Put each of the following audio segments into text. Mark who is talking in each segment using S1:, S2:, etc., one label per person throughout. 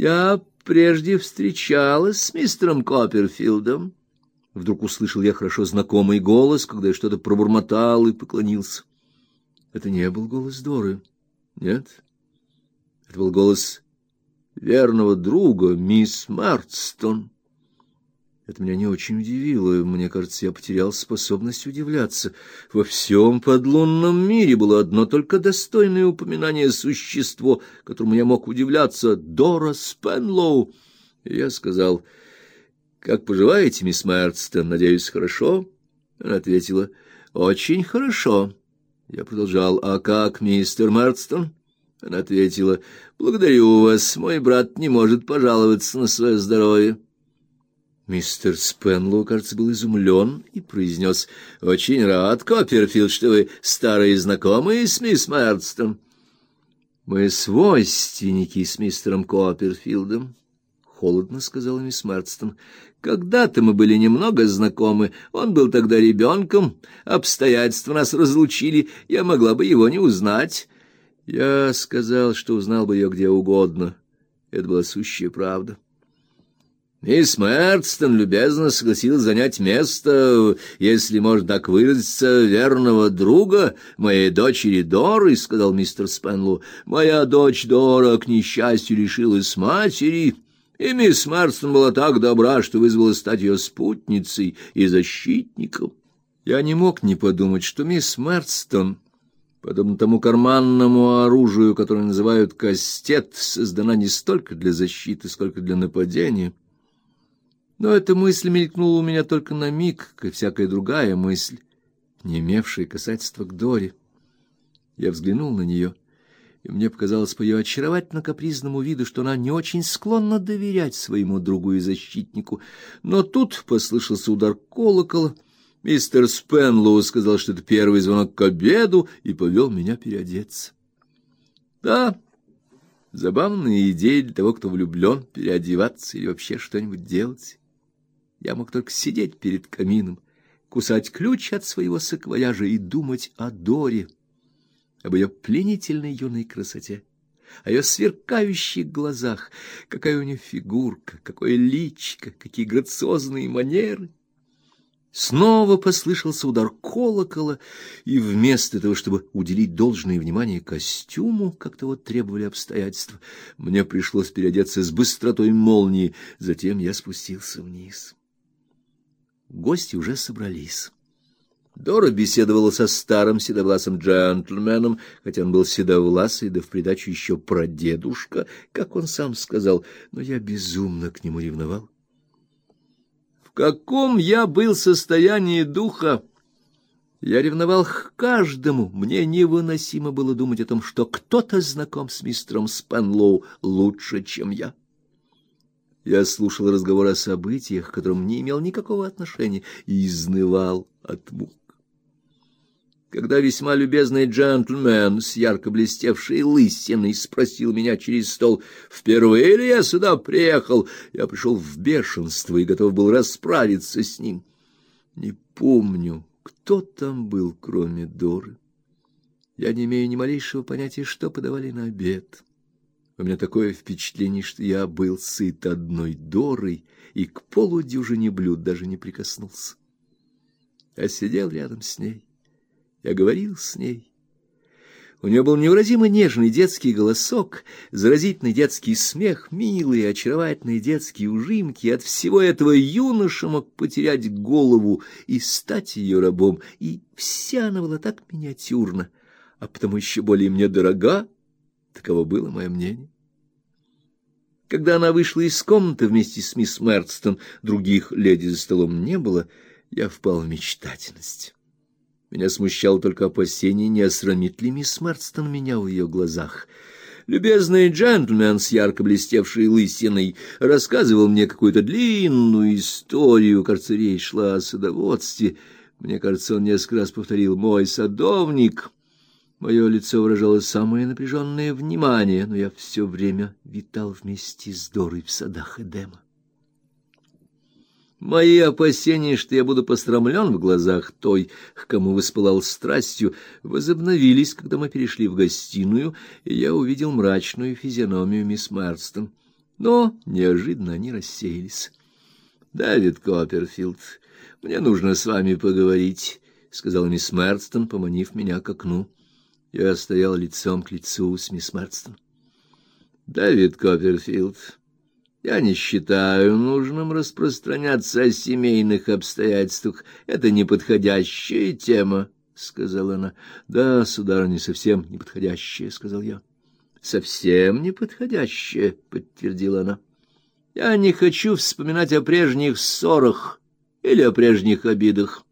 S1: Я прежде встречалась с мистером Копперфилдом. Вдруг услышал я хорошо знакомый голос, когда я что-то пробормотал и поклонился. Это не был голос Доры. Нет. Это был голос верного друга, мисс Марстон. Это меня не очень удивило. Мне кажется, я потерял способность удивляться. Во всем подлунном мире было одно только достойное упоминание существо, которому я мог удивляться — Дора Спенлоу. Я сказал, «Как поживаете, мисс Марстон? Надеюсь, хорошо?» Она ответила, «Очень хорошо». Я продолжал, «А как, мистер Марстон?» Она ответила, «Благодарю вас, мой брат не может пожаловаться на свое здоровье». Мистер Спенлоу, кажется, был изумлен и произнес, «Очень рад, Копперфилд, что вы старые знакомые с мисс Мэрдстон». «Мы свойственники с мистером Копперфилдом», — холодно сказала мисс Мэрдстон. «Когда-то мы были немного знакомы. Он был тогда ребенком. Обстоятельства нас разлучили. Я могла бы его не узнать». Я сказал, что узнал бы ее где угодно. Это была сущая правда. Мисс Мэрдстон любезно согласилась занять место, если можно так выразиться, верного друга моей дочери Доры, — сказал мистер Спенлу. Моя дочь Дора, к несчастью, лишилась матери, и мисс Мэрдстон была так добра, что вызвала стать ее спутницей и защитником. Я не мог не подумать, что мисс Мэрдстон, подобно тому карманному оружию, которое называют кастет, создана не столько для защиты, сколько для нападения. Но эта мысль мелькнула у меня только на миг, как и всякая другая мысль, не имевшая касательства к Доре. Я взглянул на нее, и мне показалось по ее очаровательно капризному виду, что она не очень склонна доверять своему другу и защитнику. Но тут послышался удар колокола. Мистер Спенлоу сказал, что это первый звонок к обеду, и повел меня переодеться. Да, забавная идея для того, кто влюблен, переодеваться или вообще что-нибудь делать. Я мог только сидеть перед камином, кусать ключ от своего саквояжа и думать о Доре, об ее пленительной юной красоте, о ее сверкающих глазах, какая у нее фигурка, какое личико, какие грациозные манеры. Снова послышался удар колокола, и вместо того, чтобы уделить должное внимание костюму, как того требовали обстоятельства, мне пришлось переодеться с быстротой молнии, затем я спустился вниз. Гости уже собрались. Дора беседовала со старым седовласым джентльменом, хотя он был седовласый, да в придачу еще прадедушка, как он сам сказал, но я безумно к нему ревновал. В каком я был состоянии духа? Я ревновал к каждому. Мне невыносимо было думать о том, что кто-то знаком с мистером Спенлоу лучше, чем я. Я слушал разговор о событиях, к которым не имел никакого отношения, и изнывал от мук. Когда весьма любезный джентльмен с ярко блестевшей лысиной спросил меня через стол, впервые ли я сюда приехал, я пришел в бешенство и готов был расправиться с ним. Не помню, кто там был, кроме Доры. Я не имею ни малейшего понятия, что подавали на обед. У меня такое впечатление, что я был сыт одной дорой и к полудюжине блюд даже не прикоснулся. Я сидел рядом с ней, я говорил с ней. У нее был невыразимо нежный детский голосок, заразительный детский смех, милые, очаровательные детские ужимки. От всего этого юноша мог потерять голову и стать ее рабом, и вся она была так миниатюрна, а потому еще более мне дорога, Таково было мое мнение. Когда она вышла из комнаты вместе с мисс Мерстон, других леди за столом не было, я впал в мечтательность. Меня смущало только опасение, не осрамит ли мисс Мерстон меня в ее глазах. Любезный джентльмен с ярко блестевшей лысиной рассказывал мне какую-то длинную историю, кажется, речь шла о садоводстве. Мне кажется, он несколько раз повторил «мой садовник». Мое лицо выражало самое напряженное внимание, но я все время витал вместе с Дорой в садах Эдема. Мои опасения, что я буду пострамлен в глазах той, к кому воспылал страстью, возобновились, когда мы перешли в гостиную, и я увидел мрачную физиономию мисс Марстон. Но неожиданно они рассеялись. Давид Копперфилд, мне нужно с вами поговорить, сказала мисс Мерстон, поманив меня к окну. Я стоял лицом к лицу с мисс Мерстон. Давид Копперфилд, я не считаю нужным распространяться о семейных обстоятельствах. Это неподходящая тема, сказала она. Да, сударыня, совсем неподходящая, сказал я. Совсем неподходящая, подтвердила она. Я не хочу вспоминать о прежних ссорах или о прежних обидах.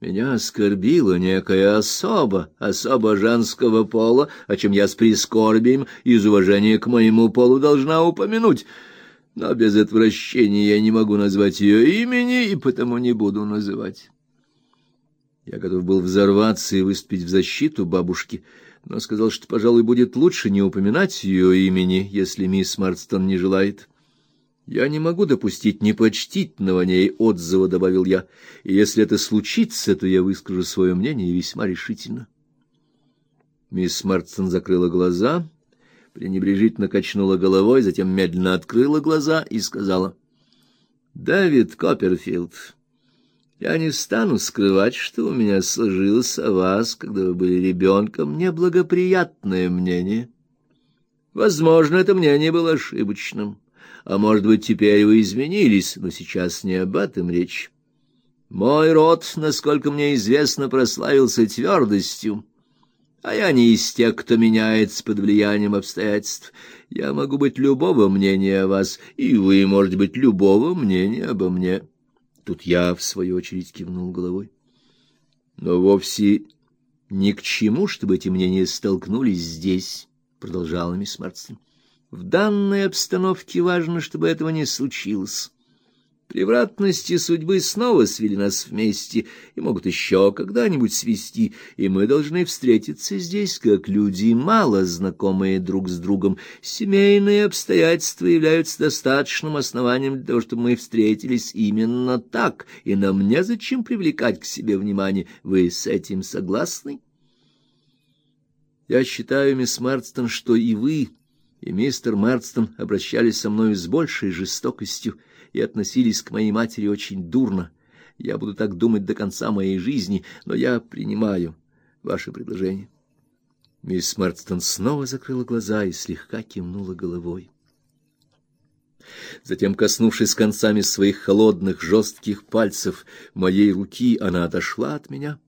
S1: Меня оскорбила некая особа, особа женского пола, о чем я с прискорбием из уважения к моему полу должна упомянуть. Но без отвращения я не могу назвать ее имени и потому не буду называть. Я готов был взорваться и выступить в защиту бабушки, но сказал, что, пожалуй, будет лучше не упоминать ее имени, если мисс Марстон не желает. Я не могу допустить непочтительного ней отзыва, добавил я. И если это случится, то я выскажу свое мнение весьма решительно. Мисс Мартсон закрыла глаза, пренебрежительно качнула головой, затем медленно открыла глаза и сказала: "Давид Копперфилд, я не стану скрывать, что у меня сложилось о вас, когда вы были ребенком, неблагоприятное мнение. Возможно, это мнение было ошибочным." А может быть, теперь вы изменились, но сейчас не об этом речь. Мой род, насколько мне известно, прославился твердостью, а я не из тех, кто меняется под влиянием обстоятельств. Я могу быть любого мнения о вас, и вы можете быть любого мнения обо мне. Тут я, в свою очередь, кивнул головой. Но вовсе ни к чему, чтобы эти мнения столкнулись здесь, продолжала мисс Марстон. В данной обстановке важно, чтобы этого не случилось. Превратности судьбы снова свели нас вместе и могут еще когда-нибудь свести, и мы должны встретиться здесь как люди, мало знакомые друг с другом. Семейные обстоятельства являются достаточным основанием для того, чтобы мы встретились именно так, и нам незачем привлекать к себе внимание. Вы с этим согласны? Я считаю, мисс Марстон, что и вы и мистер Марстон обращались со мной с большей жестокостью и относились к моей матери очень дурно. Я буду так думать до конца моей жизни, но я принимаю ваше предложение. Мисс Марстон снова закрыла глаза и слегка кивнула головой. Затем, коснувшись концами своих холодных жестких пальцев моей руки, она отошла от меня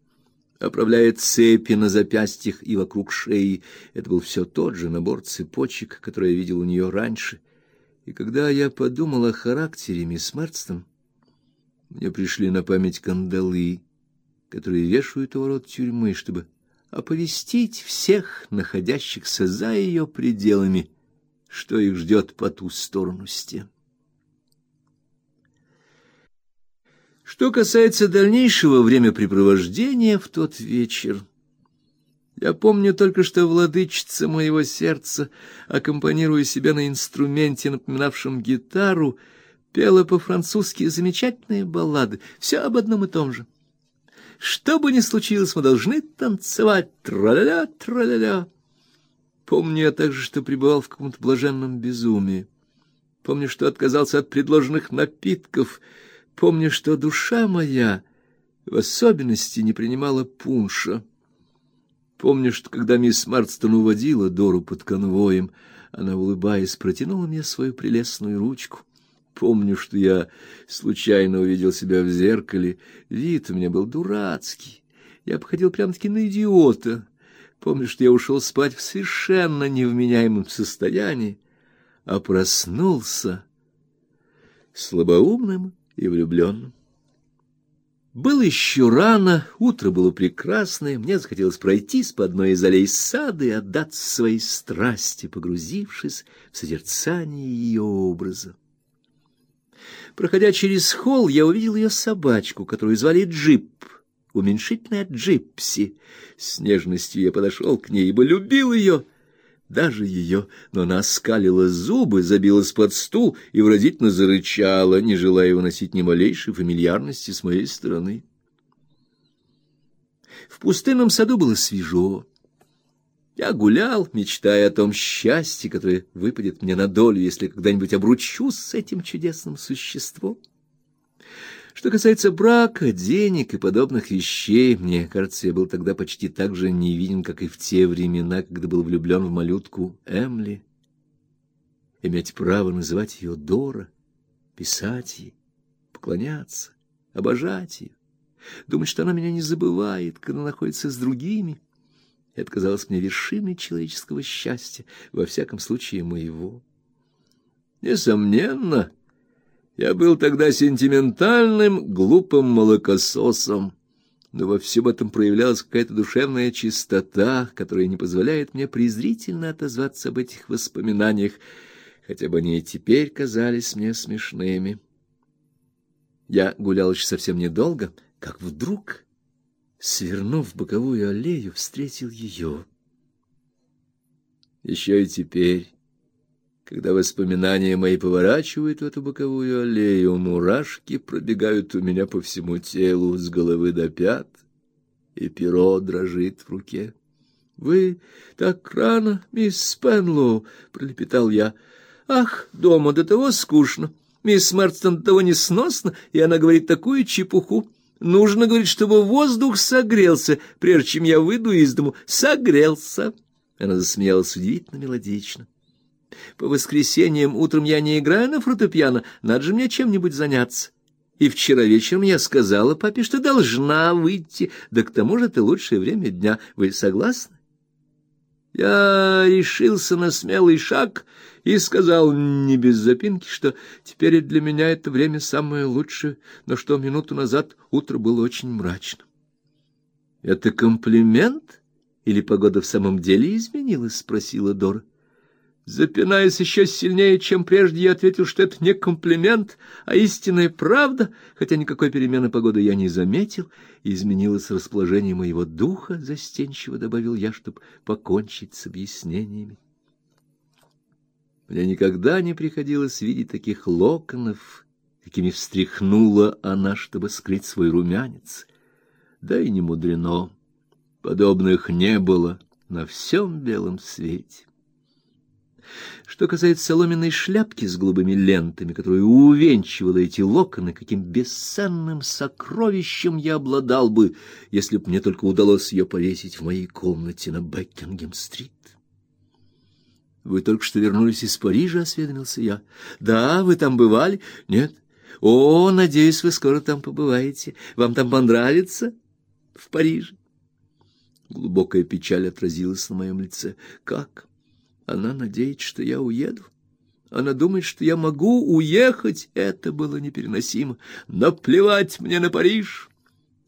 S1: оправляя цепи на запястьях и вокруг шеи. Это был все тот же набор цепочек, который я видел у нее раньше. И когда я подумал о характере мисс Марстон, мне пришли на память кандалы, которые вешают у ворот тюрьмы, чтобы оповестить всех находящихся за ее пределами, что их ждет по ту сторону стен. Что касается дальнейшего времяпрепровождения в тот вечер, я помню только, что владычица моего сердца, аккомпанируя себя на инструменте, напоминавшем гитару, пела по-французски замечательные баллады, все об одном и том же. Что бы ни случилось, мы должны танцевать, тра-ля-ля, тра-ля-ля. Помню я также, что пребывал в каком-то блаженном безумии. Помню, что отказался от предложенных напитков — Помню, что душа моя в особенности не принимала пунша. Помню, что когда мисс Марстон уводила Дору под конвоем, она, улыбаясь, протянула мне свою прелестную ручку. Помню, что я случайно увидел себя в зеркале. Вид у меня был дурацкий. Я обходил прямо-таки на идиота. Помню, что я ушел спать в совершенно невменяемом состоянии, а проснулся слабоумным и влюбленным. Было еще рано, утро было прекрасное, мне захотелось пройтись по одной из аллей сада и отдаться своей страсти, погрузившись в созерцание ее образа. Проходя через холл, я увидел ее собачку, которую звали Джип, уменьшительная Джипси. С нежностью я подошел к ней, ибо любил ее — даже ее, но она скалила зубы, забилась под стул и выразительно зарычала, не желая выносить ни малейшей фамильярности с моей стороны. В пустынном саду было свежо. Я гулял, мечтая о том счастье, которое выпадет мне на долю, если когда-нибудь обручусь с этим чудесным существом. Что касается брака, денег и подобных вещей, мне кажется, я был тогда почти так же невинен, как и в те времена, когда был влюблен в малютку Эмли. Иметь право называть ее Дора, писать ей, поклоняться, обожать ее, думать, что она меня не забывает, когда находится с другими — это казалось мне вершиной человеческого счастья, во всяком случае моего. Несомненно, я был тогда сентиментальным, глупым молокососом, но во всем этом проявлялась какая-то душевная чистота, которая не позволяет мне презрительно отозваться об этих воспоминаниях, хотя бы они и теперь казались мне смешными. Я гулял еще совсем недолго, как вдруг свернув в боковую аллею, встретил ее. Еще и теперь, когда воспоминания мои поворачивают в эту боковую аллею, мурашки пробегают у меня по всему телу с головы до пят, и перо дрожит в руке. Вы так рано, мисс Спенлоу, пролепетал я. Ах, дома до того скучно. Мисс Марстон до того несносно, и она говорит такую чепуху. Нужно, говорит, чтобы воздух согрелся, прежде чем я выйду из дому. Согрелся. Она засмеялась удивительно мелодично. По воскресеньям утром я не играю на фортепиано, надо же мне чем-нибудь заняться. И вчера вечером я сказала папе, что должна выйти, да к тому же это лучшее время дня. Вы согласны? Я решился на смелый шаг и сказал не без запинки, что теперь для меня это время самое лучшее, но что минуту назад утро было очень мрачным. Это комплимент или погода в самом деле изменилась, спросила Дора. Запинаясь еще сильнее, чем прежде, я ответил, что это не комплимент, а истинная правда, хотя никакой перемены погоды я не заметил, и изменилось расположение моего духа, застенчиво добавил я, чтобы покончить с объяснениями. Мне никогда не приходилось видеть таких локонов, какими встряхнула она, чтобы скрыть свой румянец. Да и не мудрено, подобных не было на всем белом свете. Что касается соломенной шляпки с голубыми лентами, которую увенчивала эти локоны, каким бесценным сокровищем я обладал бы, если б мне только удалось ее повесить в моей комнате на Бекингем-стрит. Вы только что вернулись из Парижа, осведомился я. Да, вы там бывали? Нет. О, надеюсь, вы скоро там побываете. Вам там понравится в Париже? Глубокая печаль отразилась на моем лице. Как? Она надеется, что я уеду. Она думает, что я могу уехать. Это было непереносимо. Наплевать мне на Париж,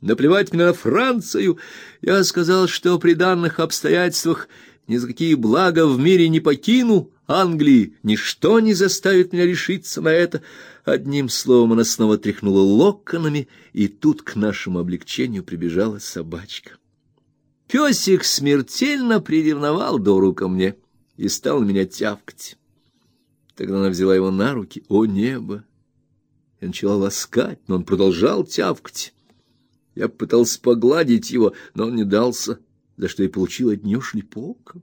S1: наплевать мне на Францию. Я сказал, что при данных обстоятельствах ни за какие блага в мире не покину Англии. Ничто не заставит меня решиться на это. Одним словом, она снова тряхнула локонами, и тут к нашему облегчению прибежала собачка. Песик смертельно приревновал Дору ко мне и стал меня тявкать. Тогда она взяла его на руки. О, небо! Я начала ласкать, но он продолжал тявкать. Я пытался погладить его, но он не дался, за что и получил от нее шлепок.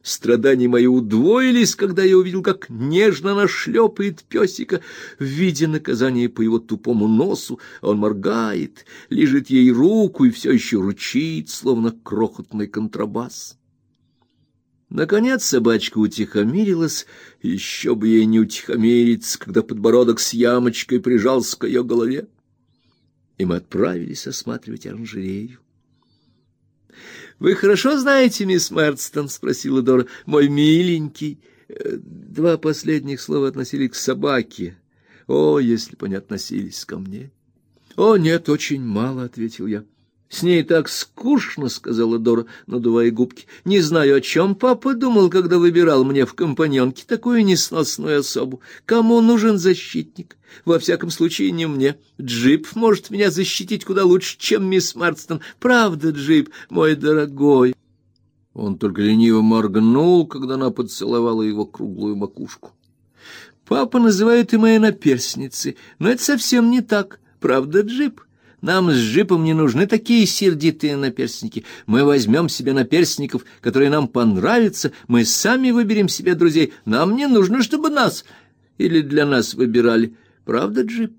S1: Страдания мои удвоились, когда я увидел, как нежно она шлепает песика в виде наказания по его тупому носу. Он моргает, лежит ей руку и все еще рычит, словно крохотный контрабас. Наконец собачка утихомирилась, еще бы ей не утихомириться, когда подбородок с ямочкой прижался к ее голове. И мы отправились осматривать оранжерею. Вы хорошо знаете, мисс Мерстон, спросила Дора. Мой миленький. Э, два последних слова относились к собаке. О, если бы они относились ко мне. О, нет, очень мало, ответил я. С ней так скучно, сказала Дора, надувая губки. Не знаю, о чем папа думал, когда выбирал мне в компаньонки такую несносную особу. Кому нужен защитник? Во всяком случае, не мне. Джип может меня защитить куда лучше, чем мисс Марстон. Правда, Джип, мой дорогой. Он только лениво моргнул, когда она поцеловала его круглую макушку. Папа называет и моей наперсницей, но это совсем не так. Правда, Джип? Нам с Джипом не нужны такие сердитые наперстники. Мы возьмем себе наперстников, которые нам понравятся, мы сами выберем себе друзей. Нам не нужно, чтобы нас или для нас выбирали. Правда, Джип?»